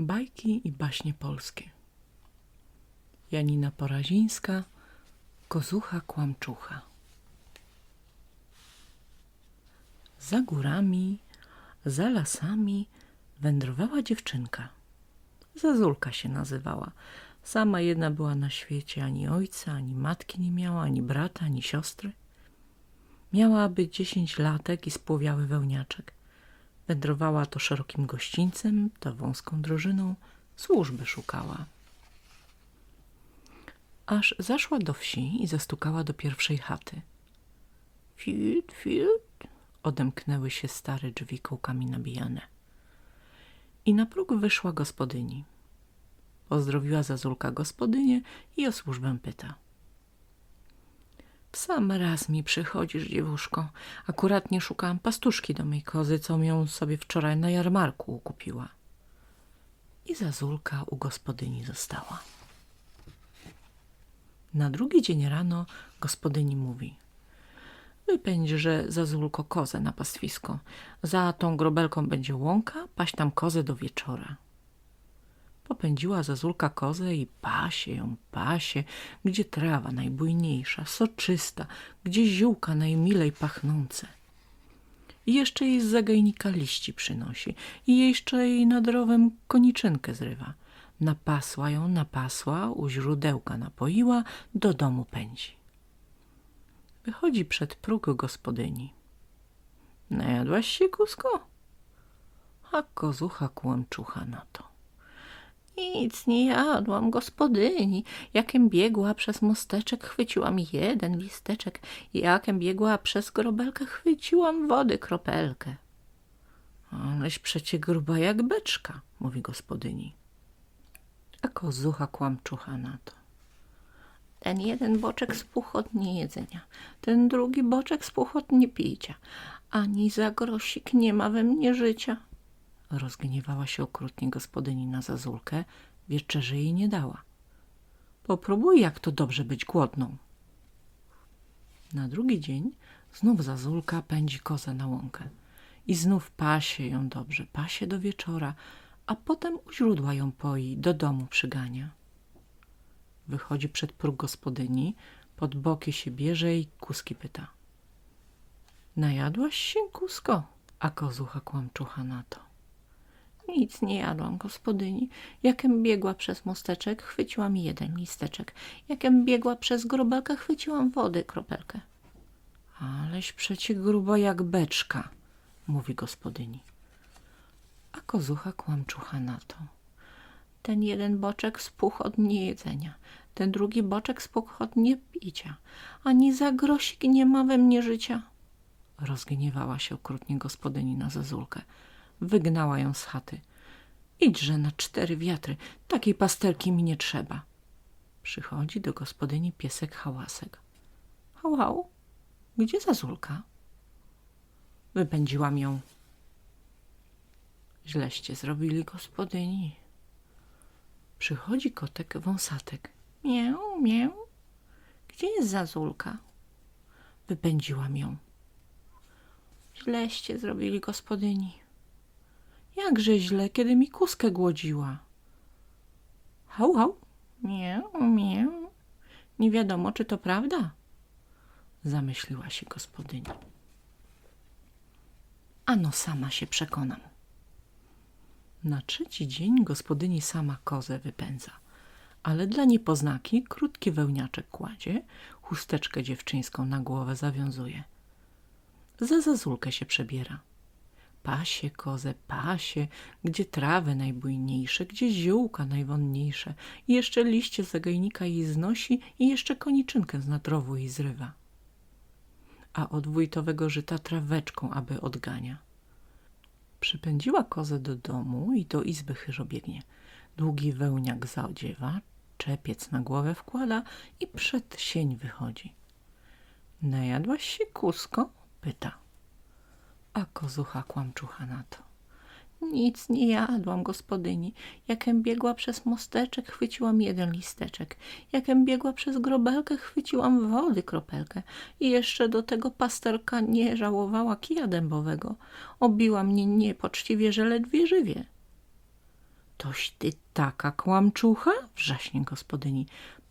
Bajki i baśnie polskie. Janina Porazińska, Kozucha Kłamczucha. Za górami, za lasami wędrowała dziewczynka. Zazulka się nazywała. Sama jedna była na świecie, ani ojca, ani matki nie miała, ani brata, ani siostry. Miała być dziesięć latek i spłowiały wełniaczek. Wędrowała to szerokim gościńcem, to wąską drożyną, służby szukała. Aż zaszła do wsi i zastukała do pierwszej chaty. Fit, fit, odemknęły się stare drzwi kołkami nabijane. I na próg wyszła gospodyni. Pozdrowiła Zazulka gospodynię i o służbę pyta. Sam raz mi przychodzisz, dziewuszko. Akurat nie szukałam pastuszki do mej kozy, co ją sobie wczoraj na jarmarku kupiła. I Zazulka u gospodyni została. Na drugi dzień rano gospodyni mówi Wypędź, że Zazulko kozę na pastwisko. Za tą grobelką będzie łąka, paść tam kozę do wieczora. Popędziła Zazulka kozę i pasie ją, pasie, gdzie trawa najbujniejsza, soczysta, gdzie ziółka najmilej pachnące. I jeszcze jej z zagajnika liści przynosi i jeszcze jej nad rowem koniczynkę zrywa. Napasła ją, napasła, u źródełka napoiła, do domu pędzi. Wychodzi przed próg gospodyni. Najadłaś się, kusko? A kozucha kłamczucha na to. Nic nie jadłam, gospodyni. Jakem biegła przez mosteczek, chwyciłam jeden listeczek. Jakem biegła przez grobelkę, chwyciłam wody kropelkę. Aleś przecie gruba jak beczka, mówi gospodyni. A kozucha kłamczucha na to. Ten jeden boczek spuchł od niejedzenia, ten drugi boczek spuchł od niepicia. Ani za grosik nie ma we mnie życia. Rozgniewała się okrutnie gospodyni na Zazulkę, wieczerzy jej nie dała. Popróbuj, jak to dobrze być głodną. Na drugi dzień znów Zazulka pędzi kozę na łąkę i znów pasie ją dobrze, pasie do wieczora, a potem u źródła ją poi, do domu przygania. Wychodzi przed próg gospodyni, pod boki się bierze i kuski pyta. Najadłaś się, kusko? A kozucha kłamczucha na to. Nic nie jadłam, gospodyni. Jakem biegła przez mosteczek, chwyciłam jeden listeczek. Jakem biegła przez grobelkę, chwyciłam wody kropelkę. Aleś przecie gruba jak beczka, mówi gospodyni. A kozucha kłamczucha na to. Ten jeden boczek spuchł od niejedzenia, ten drugi boczek spuchł od niepicia. Ani za grosik nie ma we mnie życia. Rozgniewała się okrutnie gospodyni na Zazulkę. Wygnała ją z chaty. Idźże na cztery wiatry, takiej pasterki mi nie trzeba. Przychodzi do gospodyni piesek hałasek. Hał, hał, gdzie Zazulka? Wypędziłam ją. Źleście zrobili gospodyni. Przychodzi kotek wąsatek. Mię, mię. Gdzie jest Zazulka? Wypędziłam ją. Źleście zrobili gospodyni. Jakże źle, kiedy mi kuskę głodziła. Hał, hał. Mię, mię. Nie wiadomo, czy to prawda. Zamyśliła się gospodyni. Ano sama się przekonam. Na trzeci dzień gospodyni sama kozę wypędza, ale dla niepoznaki krótki wełniaczek kładzie, chusteczkę dziewczyńską na głowę zawiązuje. Za zazulkę się przebiera. Pasie kozę, pasie, gdzie trawy najbujniejsze, gdzie ziółka najwonniejsze i jeszcze liście zagajnika jej znosi i jeszcze koniczynkę z nadrowu jej zrywa. A od wójtowego żyta traweczką, aby odgania. Przypędziła kozę do domu i do izby chyżo biegnie. Długi wełniak zaodziewa, czepiec na głowę wkłada i przed sień wychodzi. Najadłaś się, kusko? pyta. A kozucha kłamczucha na to. Nic nie jadłam, gospodyni. Jakem biegła przez mosteczek, chwyciłam jeden listeczek. Jakem biegła przez grobelkę, chwyciłam wody kropelkę. I jeszcze do tego pasterka nie żałowała kija dębowego. Obiła mnie niepoczciwie, że ledwie żywie. Toś ty taka kłamczucha? Wrzaśnie gospodyni.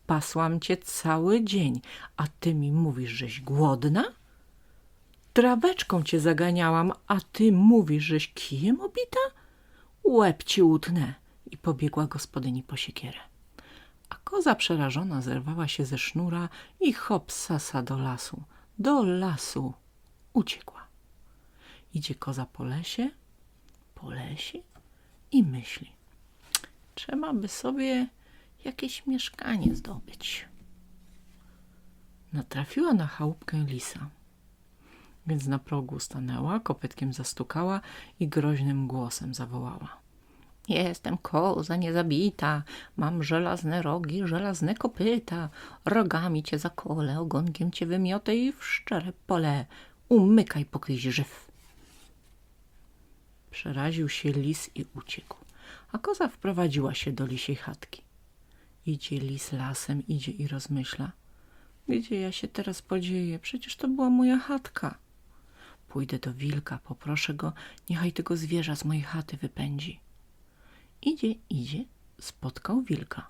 Pasłam cię cały dzień, a ty mi mówisz, żeś głodna? Traweczką cię zaganiałam, a ty mówisz, żeś kijem obita? Łeb ci utnę. I pobiegła gospodyni po siekierę. A koza przerażona zerwała się ze sznura i hop sasa do lasu. Do lasu. Uciekła. Idzie koza po lesie, po lesie i myśli. Trzeba by sobie jakieś mieszkanie zdobyć. Natrafiła na chałupkę lisa. Więc na progu stanęła, kopytkiem zastukała i groźnym głosem zawołała. Jestem koza niezabita, mam żelazne rogi, żelazne kopyta, rogami cię zakolę, ogonkiem cię wymiotę i w szczere pole umykaj pokryj żyw. Przeraził się lis i uciekł, a koza wprowadziła się do lisiej chatki. Idzie lis lasem, idzie i rozmyśla. Gdzie ja się teraz podzieję? Przecież to była moja chatka. Pójdę do wilka, poproszę go, niechaj tego zwierza z mojej chaty wypędzi. Idzie, idzie, spotkał wilka.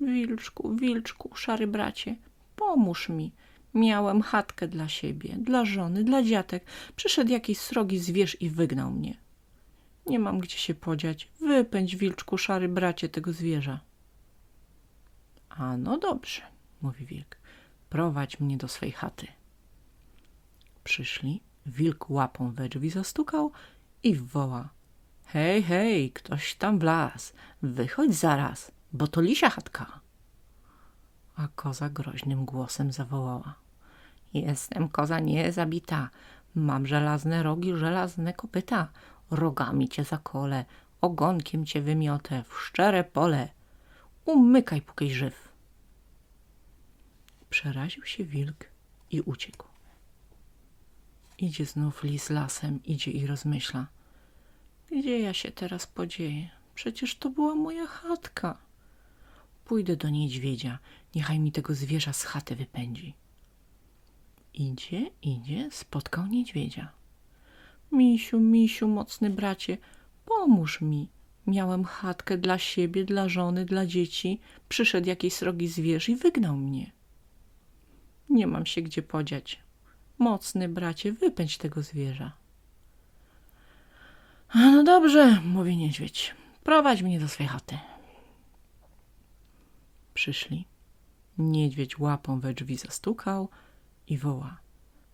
Wilczku, wilczku, szary bracie, pomóż mi. Miałem chatkę dla siebie, dla żony, dla dziatek. Przyszedł jakiś srogi zwierz i wygnał mnie. Nie mam gdzie się podziać. Wypędź, wilczku, szary bracie, tego zwierza. A no dobrze, mówi wilk, prowadź mnie do swej chaty. Przyszli, wilk łapą we drzwi zastukał i woła. Hej, hej, ktoś tam wlazł, wychodź zaraz, bo to lisia chatka. A koza groźnym głosem zawołała. Jestem koza niezabita, mam żelazne rogi, żelazne kopyta, rogami cię zakolę, ogonkiem cię wymiotę w szczere pole. Umykaj, póki żyw. Przeraził się wilk i uciekł. Idzie znów lis lasem, idzie i rozmyśla. Gdzie ja się teraz podzieję? Przecież to była moja chatka. Pójdę do niedźwiedzia, niechaj mi tego zwierza z chaty wypędzi. Idzie, idzie, spotkał niedźwiedzia. Misiu, misiu, mocny bracie, pomóż mi. Miałem chatkę dla siebie, dla żony, dla dzieci. Przyszedł jakiś srogi zwierz i wygnał mnie. Nie mam się gdzie podziać. Mocny bracie, wypędź tego zwierza. No dobrze, mówi niedźwiedź. Prowadź mnie do swej chaty. Przyszli. Niedźwiedź łapą we drzwi zastukał i woła.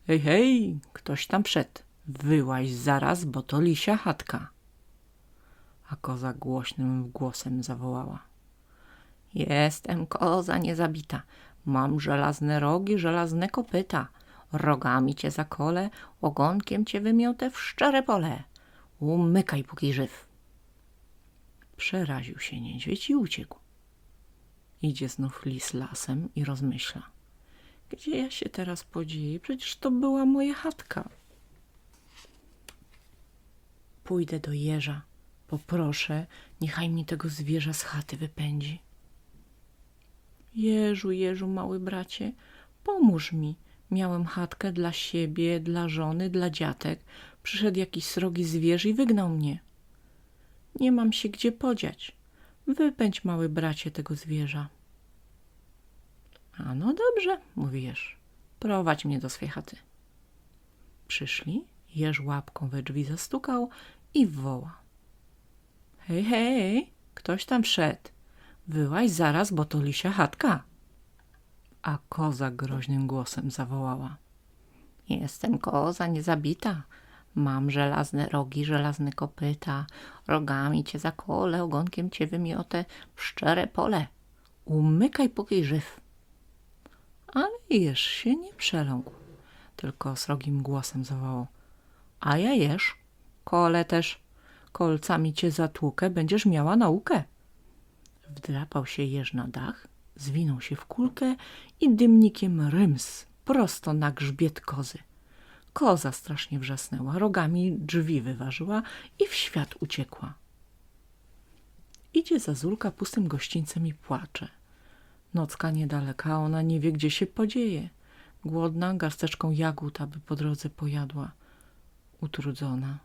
Hej, hej, ktoś tam wszedł. Wyłaź zaraz, bo to lisia chatka. A koza głośnym głosem zawołała. Jestem koza niezabita. Mam żelazne rogi, żelazne kopyta. Rogami cię zakolę, ogonkiem cię wymiotę w szczere pole. Umykaj, póki żyw. Przeraził się niedźwiedź i uciekł. Idzie znów lis lasem i rozmyśla. Gdzie ja się teraz podzieję? Przecież to była moja chatka. Pójdę do jeża, poproszę, niechaj mi tego zwierza z chaty wypędzi. Jeżu, Jeżu, mały bracie, pomóż mi. Miałem chatkę dla siebie, dla żony, dla dziatek. Przyszedł jakiś srogi zwierz i wygnał mnie. Nie mam się gdzie podziać. Wypędź, mały bracie, tego zwierza. A no dobrze, mówi Jeż. Prowadź mnie do swej chaty. Przyszli, Jeż łapką we drzwi zastukał i woła. Hej, hej, ktoś tam wszedł. Wyłaź zaraz, bo to lisia chatka. A koza groźnym głosem zawołała. Jestem koza niezabita. Mam żelazne rogi, żelazne kopyta. Rogami cię zakolę, ogonkiem cię wymiotę w szczere pole. Umykaj, póki żyw. Ale jesz się nie przeląkł, tylko srogim głosem zawołał. A ja jesz, kole też. Kolcami cię zatłukę, będziesz miała naukę. Wdrapał się jeż na dach, zwinął się w kulkę i dymnikiem ryms prosto na grzbiet kozy. Koza strasznie wrzasnęła, rogami drzwi wyważyła i w świat uciekła. Idzie Zazulka pustym gościńcem i płacze. Nocka niedaleka, ona nie wie, gdzie się podzieje. Głodna, garsteczką jagód, aby po drodze pojadła. Utrudzona.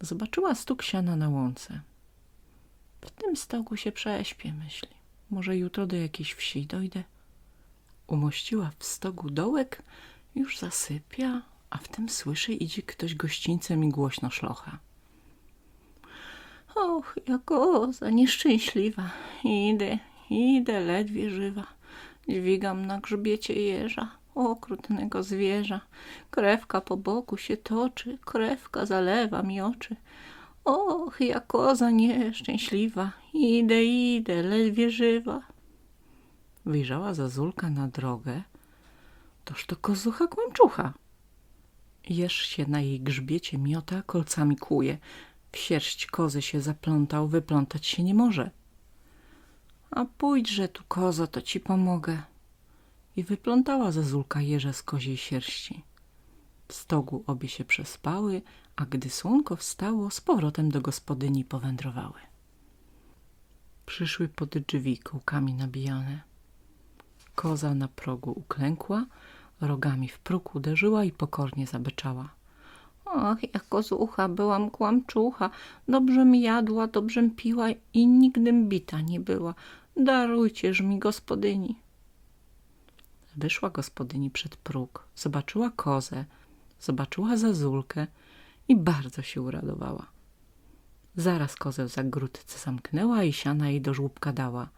Zobaczyła stuk siana na łące. W tym stogu się prześpię, myśli. Może jutro do jakiejś wsi dojdę. Umościła w stogu dołek, już zasypia, a wtem słyszy, idzie ktoś gościńcem i głośno szlocha. Och, jak oza nieszczęśliwa. Idę, idę, ledwie żywa. Dźwigam na grzbiecie jeża, okrutnego zwierza. Krewka po boku się toczy, krewka zalewa mi oczy. Och, jak koza nieszczęśliwa. Idę, idę, ledwie żywa. Wyjrzała Zazulka na drogę. Toż to kozucha kłamczucha. Jeż się na jej grzbiecie miota, kolcami kłuje. W sierść kozy się zaplątał, wyplątać się nie może. A pójdźże tu, kozo, to ci pomogę. I wyplątała Zazulka jeża z koziej sierści. W stogu obie się przespały, a gdy słonko wstało, z powrotem do gospodyni powędrowały. Przyszły pod drzwi kółkami nabijane. Koza na progu uklękła, rogami w próg uderzyła i pokornie zabeczała. Ach, jak kozucha, byłam kłamczucha, dobrzem jadła, dobrzem piła i nigdym bita nie była. Darujcież mi, gospodyni. Wyszła gospodyni przed próg, zobaczyła kozę, zobaczyła zazulkę i bardzo się uradowała. Zaraz kozę w zagródce zamknęła i siana jej do żłóbka dała.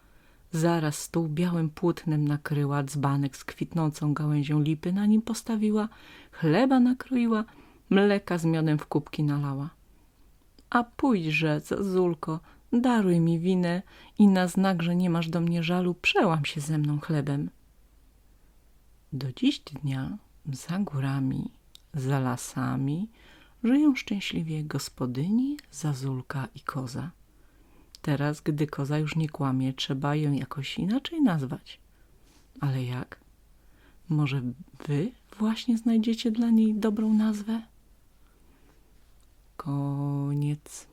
Zaraz stół białym płótnem nakryła, dzbanek z kwitnącą gałęzią lipy na nim postawiła, chleba nakroiła, mleka z miodem w kubki nalała. A pójdźże, Zazulko, daruj mi winę i na znak, że nie masz do mnie żalu, przełam się ze mną chlebem. Do dziś dnia za górami, za lasami żyją szczęśliwie gospodyni, Zazulka i koza. Teraz, gdy koza już nie kłamie, trzeba ją jakoś inaczej nazwać. Ale jak? Może wy właśnie znajdziecie dla niej dobrą nazwę? Koniec.